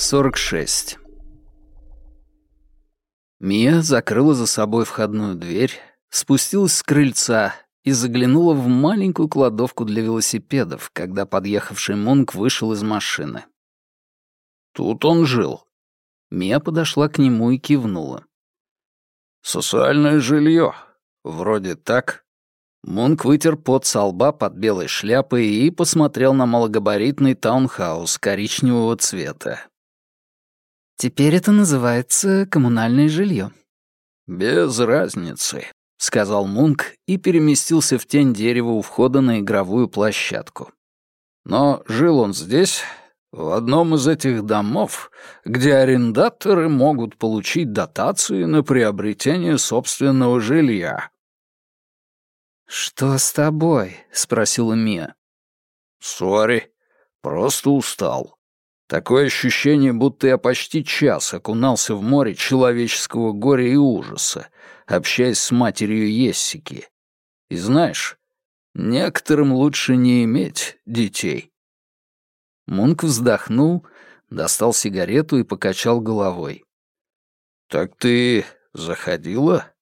46. Мия закрыла за собой входную дверь, спустилась с крыльца и заглянула в маленькую кладовку для велосипедов, когда подъехавший Мунк вышел из машины. Тут он жил. Мия подошла к нему и кивнула. «Социальное жилье. Вроде так». Мунк вытер пот со лба под белой шляпой и посмотрел на малогабаритный таунхаус коричневого цвета. «Теперь это называется коммунальное жилье. «Без разницы», — сказал Мунк и переместился в тень дерева у входа на игровую площадку. «Но жил он здесь, в одном из этих домов, где арендаторы могут получить дотации на приобретение собственного жилья. «Что с тобой?» — спросила Мия. «Сори, просто устал. Такое ощущение, будто я почти час окунался в море человеческого горя и ужаса, общаясь с матерью Ессики. И знаешь, некоторым лучше не иметь детей». Мунк вздохнул, достал сигарету и покачал головой. «Так ты заходила?»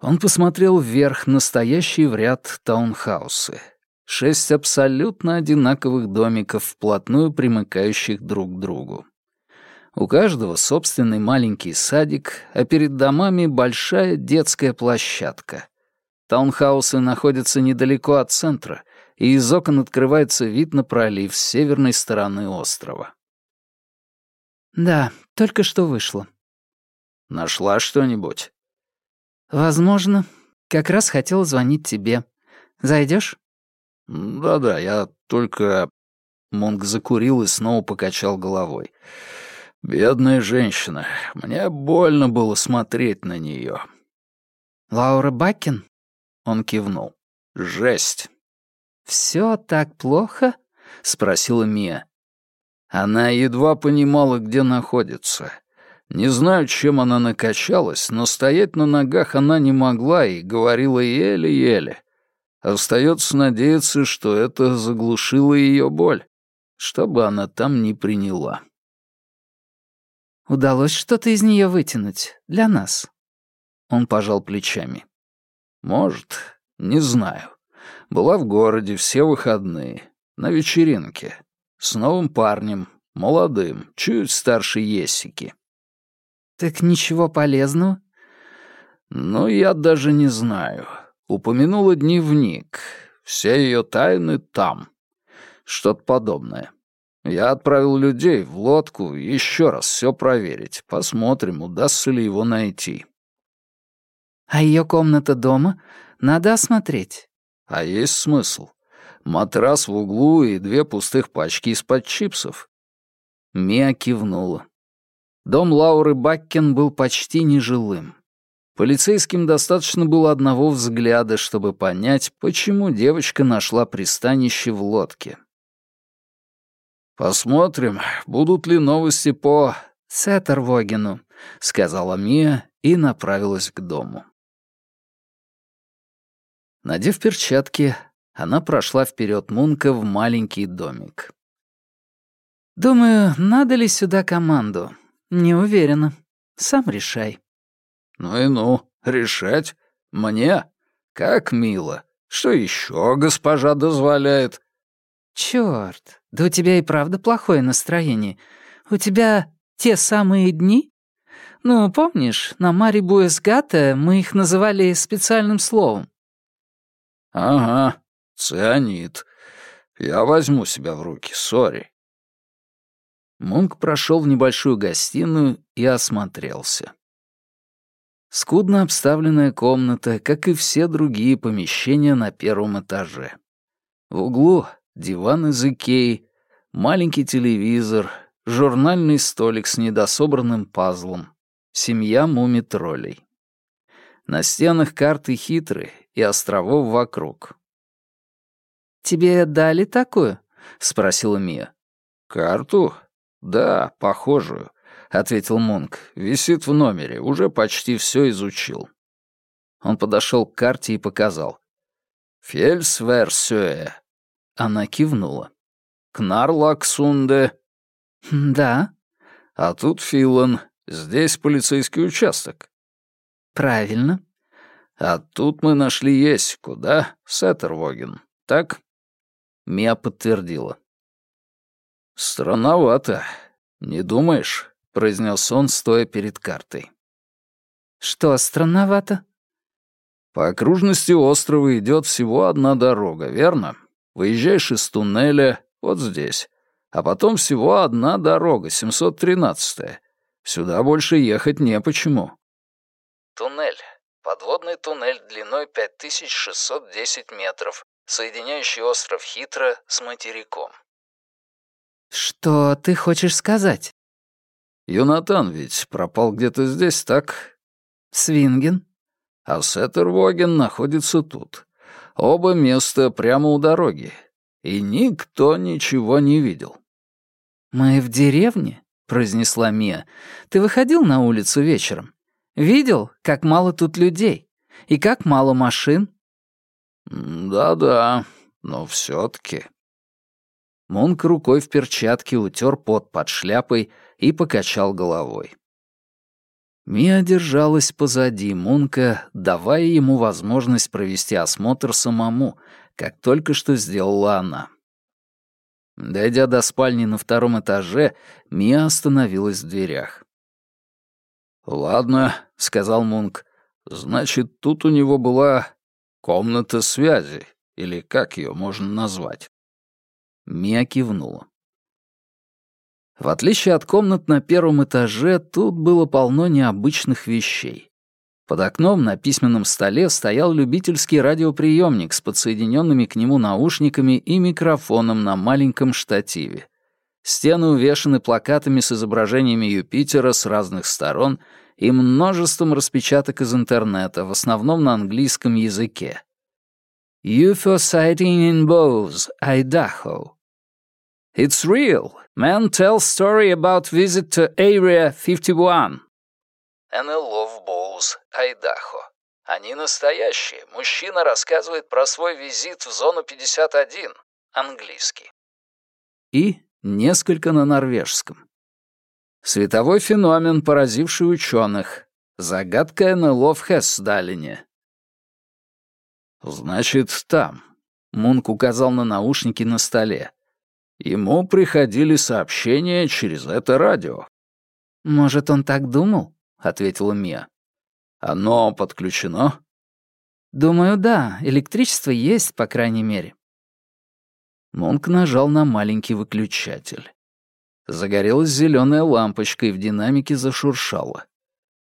Он посмотрел вверх на стоящие в ряд таунхаусы. Шесть абсолютно одинаковых домиков, вплотную примыкающих друг к другу. У каждого собственный маленький садик, а перед домами большая детская площадка. Таунхаусы находятся недалеко от центра, и из окон открывается вид на пролив с северной стороны острова. «Да, только что вышло». «Нашла что-нибудь?» «Возможно. Как раз хотела звонить тебе. Зайдешь? «Да-да, я только...» Монг закурил и снова покачал головой. «Бедная женщина. Мне больно было смотреть на нее. «Лаура Бакин?» Он кивнул. «Жесть. «Все так плохо?» — спросила Мия. Она едва понимала, где находится. Не знаю, чем она накачалась, но стоять на ногах она не могла и говорила еле-еле. Остается надеяться, что это заглушило ее боль, что бы она там ни приняла. «Удалось что-то из нее вытянуть для нас?» Он пожал плечами. «Может, не знаю. Была в городе все выходные, на вечеринке, с новым парнем, молодым, чуть старше Есики. «Так ничего полезного?» «Ну, я даже не знаю. Упомянула дневник. Все ее тайны там. Что-то подобное. Я отправил людей в лодку еще раз все проверить. Посмотрим, удастся ли его найти». «А ее комната дома? Надо осмотреть». А есть смысл. Матрас в углу и две пустых пачки из-под чипсов. Мия кивнула. Дом Лауры Баккен был почти нежилым. Полицейским достаточно было одного взгляда, чтобы понять, почему девочка нашла пристанище в лодке. «Посмотрим, будут ли новости по Сеттервогену», — сказала Мия и направилась к дому. Надев перчатки, она прошла вперед Мунка в маленький домик. «Думаю, надо ли сюда команду? Не уверена. Сам решай». «Ну и ну, решать? Мне? Как мило. Что еще госпожа дозволяет?» «Чёрт, да у тебя и правда плохое настроение. У тебя те самые дни? Ну, помнишь, на Мари Буэсгата мы их называли специальным словом. «Ага, цианид. Я возьму себя в руки, сори». Мунк прошел в небольшую гостиную и осмотрелся. Скудно обставленная комната, как и все другие помещения на первом этаже. В углу диван из Икеи, маленький телевизор, журнальный столик с недособранным пазлом, семья муми-троллей. На стенах карты хитрые и островов вокруг. «Тебе дали такую?» — спросила Мия. «Карту? Да, похожую», — ответил Мунк. «Висит в номере, уже почти все изучил». Он подошел к карте и показал. «Фельсверсюэ». Она кивнула. «Кнарлаксунде». «Да». «А тут Филан. Здесь полицейский участок». «Правильно». «А тут мы нашли Есику, да? Сеттервоген, так?» Мия подтвердила. «Странновато. Не думаешь?» — произнес он, стоя перед картой. «Что странновато?» «По окружности острова идет всего одна дорога, верно? Выезжаешь из туннеля вот здесь, а потом всего одна дорога, 713-я. Сюда больше ехать не почему». Туннель. Подводный туннель длиной 5610 метров, соединяющий остров Хитро с материком. «Что ты хочешь сказать?» «Юнатан ведь пропал где-то здесь, так?» «Свинген?» «А Сеттервоген находится тут. Оба места прямо у дороги. И никто ничего не видел». «Мы в деревне?» — произнесла Мия. «Ты выходил на улицу вечером? Видел, как мало тут людей? И как мало машин?» «Да-да, но все таки Мунк рукой в перчатке утер пот под шляпой и покачал головой. Мия держалась позади Мунка, давая ему возможность провести осмотр самому, как только что сделала она. Дойдя до спальни на втором этаже, Мия остановилась в дверях. «Ладно», — сказал Мунк, — «значит, тут у него была комната связи, или как ее можно назвать?» Мия кивнула. В отличие от комнат на первом этаже, тут было полно необычных вещей. Под окном на письменном столе стоял любительский радиоприемник с подсоединенными к нему наушниками и микрофоном на маленьком штативе. Стены увешаны плакатами с изображениями Юпитера с разных сторон и множеством распечаток из интернета, в основном на английском языке. UFO sighting in Bose, Idaho. It's real. Man tells story about visit to Area 51. НЛО в Боуз, Айдахо. Они настоящие. Мужчина рассказывает про свой визит в зону 51. Английский. И несколько на норвежском. Световой феномен, поразивший ученых. Загадка НЛО в Хессдалине. «Значит, там». Мунк указал на наушники на столе. Ему приходили сообщения через это радио. «Может, он так думал?» — ответила Мия. «Оно подключено?» «Думаю, да. Электричество есть, по крайней мере». Мунк нажал на маленький выключатель. Загорелась зеленая лампочка и в динамике зашуршала.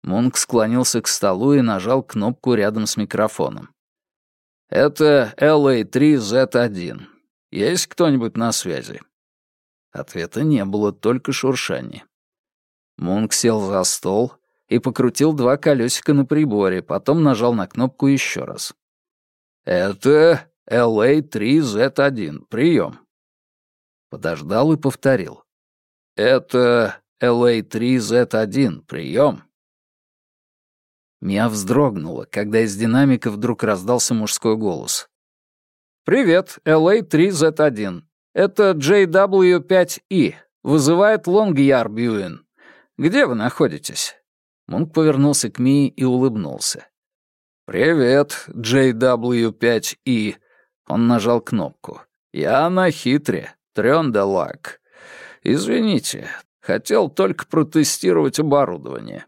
Мунк склонился к столу и нажал кнопку рядом с микрофоном. «Это LA3Z1. Есть кто-нибудь на связи?» Ответа не было, только шуршание. Мунк сел за стол и покрутил два колесика на приборе, потом нажал на кнопку еще раз. «Это LA3Z1. Прием». Подождал и повторил. «Это LA3Z1. Прием». Мия вздрогнула, когда из динамика вдруг раздался мужской голос. «Привет, LA3Z1. Это JW5E. Вызывает Лонгьярбьюин. Где вы находитесь?» Мунк повернулся к Мии и улыбнулся. «Привет, JW5E». Он нажал кнопку. «Я на хитре. Трёндалак. Извините, хотел только протестировать оборудование».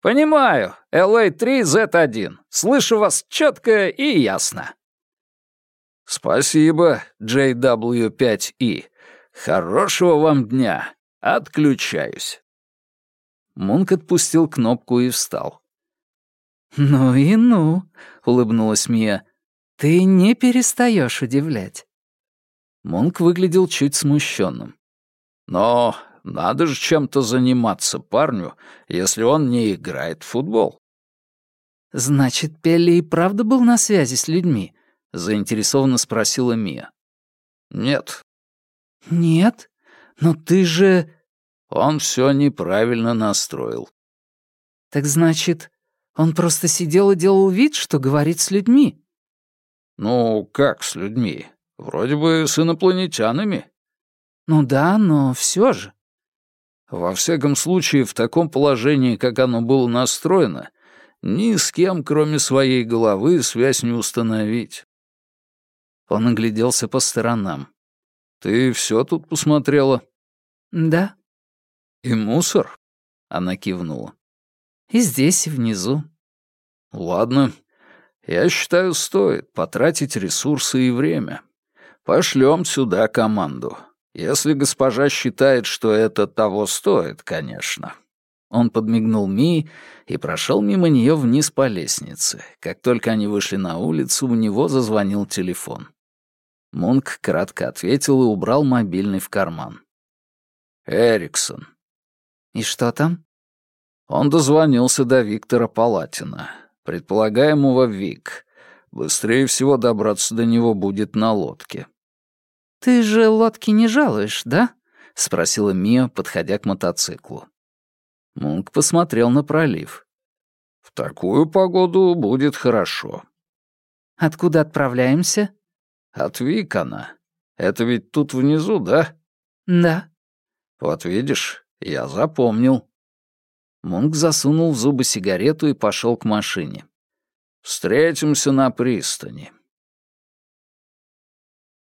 «Понимаю. LA3Z1. Слышу вас четко и ясно». «Спасибо, JW5E. Хорошего вам дня. Отключаюсь». Мунк отпустил кнопку и встал. «Ну и ну», — улыбнулась Мия. «Ты не перестаешь удивлять». Мунк выглядел чуть смущенным. «Но надо же чем-то заниматься парню, если он не играет в футбол». «Значит, Пелли и правда был на связи с людьми?» — заинтересованно спросила Мия. «Нет». «Нет? Но ты же...» Он все неправильно настроил. «Так значит, он просто сидел и делал вид, что говорит с людьми?» «Ну, как с людьми? Вроде бы с инопланетянами». «Ну да, но все же». Во всяком случае, в таком положении, как оно было настроено, ни с кем, кроме своей головы, связь не установить. Он огляделся по сторонам. «Ты все тут посмотрела?» «Да». «И мусор?» — она кивнула. «И здесь, и внизу». «Ладно. Я считаю, стоит потратить ресурсы и время. Пошлем сюда команду. Если госпожа считает, что это того стоит, конечно». Он подмигнул Мии и прошел мимо нее вниз по лестнице. Как только они вышли на улицу, у него зазвонил телефон. Мунк кратко ответил и убрал мобильный в карман. «Эриксон». «И что там?» Он дозвонился до Виктора Палатина, предполагаемого Вик. Быстрее всего добраться до него будет на лодке. «Ты же лодки не жалуешь, да?» — спросила Мия, подходя к мотоциклу. Мунк посмотрел на пролив. «В такую погоду будет хорошо». «Откуда отправляемся?» «От Викона. Это ведь тут внизу, да?» «Да». «Вот видишь, я запомнил». Мунк засунул в зубы сигарету и пошел к машине. «Встретимся на пристани».